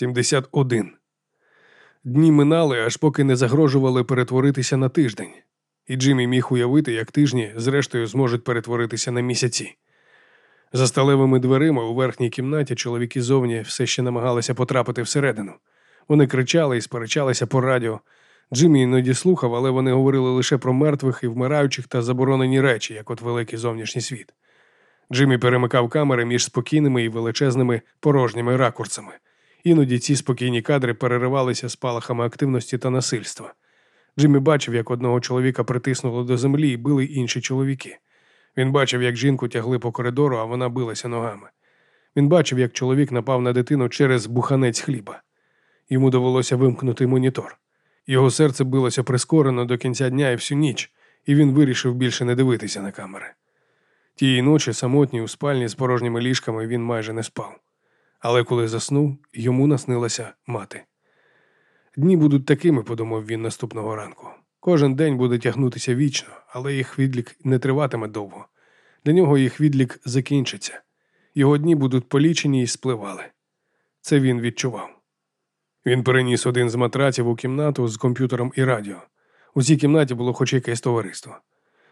71. Дні минали, аж поки не загрожували перетворитися на тиждень, і Джиммі міг уявити, як тижні, зрештою, зможуть перетворитися на місяці. За сталевими дверима у верхній кімнаті чоловіки зовні все ще намагалися потрапити всередину. Вони кричали і сперечалися по радіо. Джиммі іноді слухав, але вони говорили лише про мертвих і вмираючих та заборонені речі, як от великий зовнішній світ. Джиммі перемикав камери між спокійними і величезними порожніми ракурсами. Іноді ці спокійні кадри переривалися спалахами активності та насильства. Джиммі бачив, як одного чоловіка притиснуло до землі і били інші чоловіки. Він бачив, як жінку тягли по коридору, а вона билася ногами. Він бачив, як чоловік напав на дитину через буханець хліба. Йому довелося вимкнути монітор. Його серце билося прискорено до кінця дня і всю ніч, і він вирішив більше не дивитися на камери. Тієї ночі, самотній у спальні з порожніми ліжками, він майже не спав. Але коли заснув, йому наснилася мати. Дні будуть такими, подумав він наступного ранку. Кожен день буде тягнутися вічно, але їх відлік не триватиме довго. Для нього їх відлік закінчиться. Його дні будуть полічені і спливали. Це він відчував. Він переніс один з матраців у кімнату з комп'ютером і радіо. У цій кімнаті було хоч якесь товариство.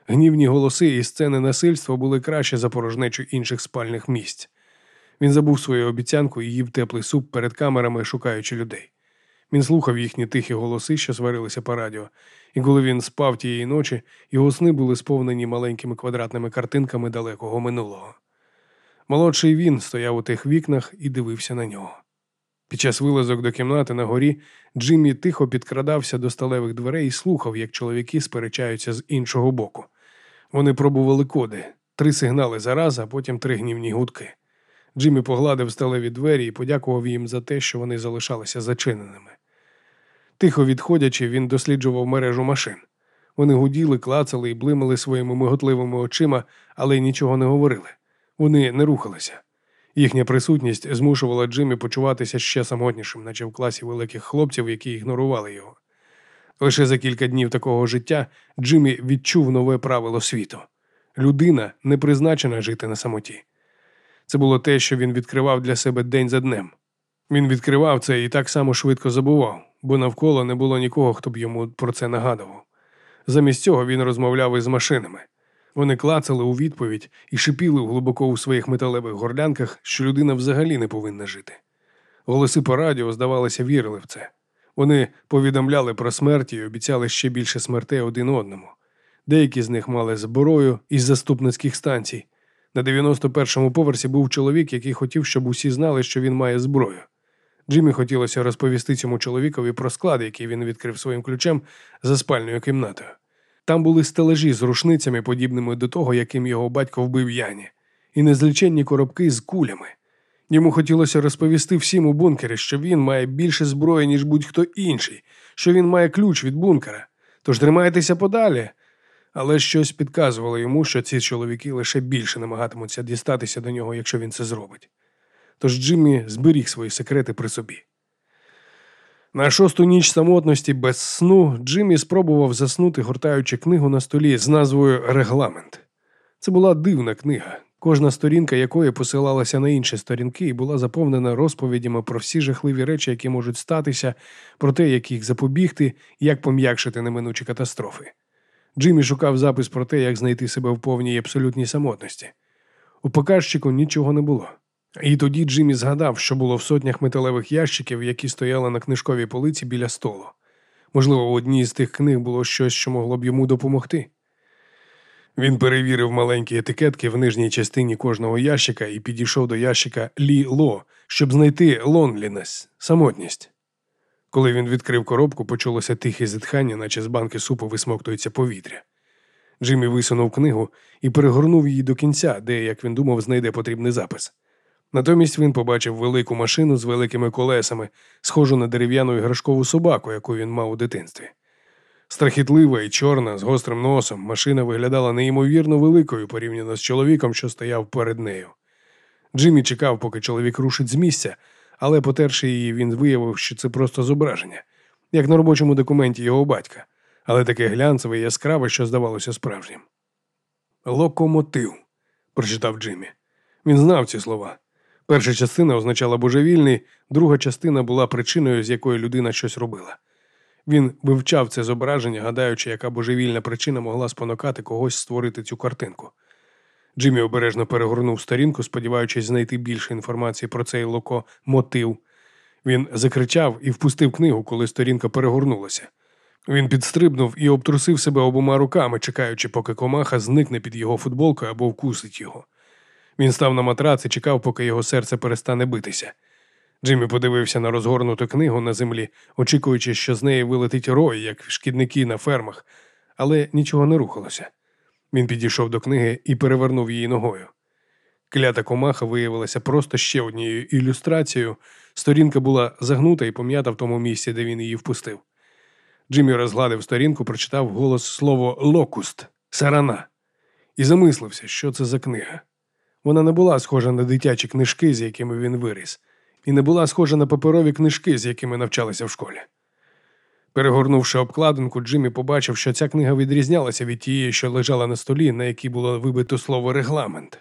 Гнівні голоси і сцени насильства були краще за порожнечу інших спальних місць. Він забув свою обіцянку і їв теплий суп перед камерами, шукаючи людей. Він слухав їхні тихі голоси, що сварилися по радіо, і коли він спав тієї ночі, його сни були сповнені маленькими квадратними картинками далекого минулого. Молодший він стояв у тих вікнах і дивився на нього. Під час вилазок до кімнати на горі Джиммі тихо підкрадався до сталевих дверей і слухав, як чоловіки сперечаються з іншого боку. Вони пробували коди, три сигнали за раз, а потім три гнівні гудки. Джиммі погладив сталеві двері і подякував їм за те, що вони залишалися зачиненими. Тихо відходячи, він досліджував мережу машин. Вони гуділи, клацали і блимали своїми миготливими очима, але нічого не говорили. Вони не рухалися. Їхня присутність змушувала Джиммі почуватися ще самотнішим, наче в класі великих хлопців, які ігнорували його. Лише за кілька днів такого життя Джиммі відчув нове правило світу людина не призначена жити на самоті. Це було те, що він відкривав для себе день за днем. Він відкривав це і так само швидко забував, бо навколо не було нікого, хто б йому про це нагадував. Замість цього він розмовляв із машинами. Вони клацали у відповідь і шипіли глибоко у своїх металевих горлянках, що людина взагалі не повинна жити. Голоси по радіо, здавалося, вірили в це. Вони повідомляли про смерті і обіцяли ще більше смертей один одному. Деякі з них мали зброю із заступницьких станцій. На 91-му поверсі був чоловік, який хотів, щоб усі знали, що він має зброю. Джиммі хотілося розповісти цьому чоловікові про склад, який він відкрив своїм ключем за спальною кімнатою. Там були стележі з рушницями, подібними до того, яким його батько вбив Яні, і незліченні коробки з кулями. Йому хотілося розповісти всім у бункері, що він має більше зброї, ніж будь-хто інший, що він має ключ від бункера. Тож тримайтеся подалі. Але щось підказувало йому, що ці чоловіки лише більше намагатимуться дістатися до нього, якщо він це зробить. Тож Джиммі зберіг свої секрети при собі. На шосту ніч самотності без сну Джиммі спробував заснути, гортаючи книгу на столі з назвою Регламент. Це була дивна книга, кожна сторінка якої посилалася на інші сторінки і була заповнена розповідями про всі жахливі речі, які можуть статися, про те, як їх запобігти як пом'якшити неминучі катастрофи. Джиммі шукав запис про те, як знайти себе в повній абсолютній самотності. У показчику нічого не було. І тоді Джиммі згадав, що було в сотнях металевих ящиків, які стояли на книжковій полиці біля столу. Можливо, в одній з тих книг було щось, що могло б йому допомогти. Він перевірив маленькі етикетки в нижній частині кожного ящика і підійшов до ящика Лі Ло, щоб знайти лонлінес самотність. Коли він відкрив коробку, почулося тихе зітхання, наче з банки супу висмоктується повітря. Джиммі висунув книгу і перегорнув її до кінця, де, як він думав, знайде потрібний запис. Натомість він побачив велику машину з великими колесами, схожу на дерев'яну іграшкову собаку, яку він мав у дитинстві. Страхітлива і чорна, з гострим носом, машина виглядала неймовірно великою порівняно з чоловіком, що стояв перед нею. Джиммі чекав, поки чоловік рушить з місця, але, потерши її, він виявив, що це просто зображення, як на робочому документі його батька, але таке глянцеве і яскраве, що здавалося справжнім. Локомотив, прочитав Джиммі. Він знав ці слова. Перша частина означала божевільний, Друга частина була причиною, з якої людина щось робила. Він вивчав це зображення, гадаючи, яка божевільна причина могла спонукати когось створити цю картинку. Джиммі обережно перегорнув сторінку, сподіваючись знайти більше інформації про цей локо мотив. Він закричав і впустив книгу, коли сторінка перегорнулася. Він підстрибнув і обтрусив себе обома руками, чекаючи, поки комаха зникне під його футболкою або вкусить його. Він став на матрац і чекав, поки його серце перестане битися. Джиммі подивився на розгорнуту книгу на землі, очікуючи, що з неї вилетить рой, як шкідники на фермах, але нічого не рухалося. Він підійшов до книги і перевернув її ногою. Клята комаха виявилася просто ще однією ілюстрацією. Сторінка була загнута і пом'ята в тому місці, де він її впустив. Джиммі розгладив сторінку, прочитав голос слово локуст сарана і замислився, що це за книга. Вона не була схожа на дитячі книжки, з якими він виріс, і не була схожа на паперові книжки, з якими навчалися в школі. Перегорнувши обкладинку, Джиммі побачив, що ця книга відрізнялася від тієї, що лежала на столі, на якій було вибито слово регламент.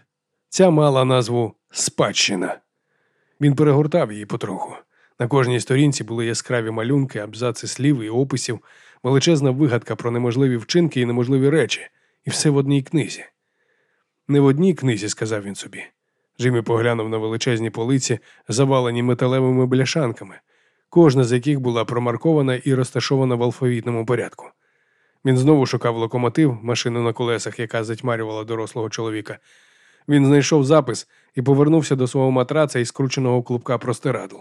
Ця мала назву Спадщина. Він перегортав її потроху. На кожній сторінці були яскраві малюнки, абзаци слів і описів, величезна вигадка про неможливі вчинки і неможливі речі, і все в одній книзі. Не в одній книзі, сказав він собі. Джиммі поглянув на величезні полиці, завалені металевими бляшанками, кожна з яких була промаркована і розташована в алфавітному порядку. Він знову шукав локомотив, машину на колесах, яка затьмарювала дорослого чоловіка. Він знайшов запис і повернувся до свого матраца із скрученого клубка простирадл.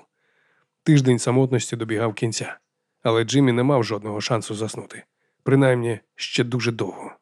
Тиждень самотності добігав кінця, але Джиммі не мав жодного шансу заснути, принаймні ще дуже довго.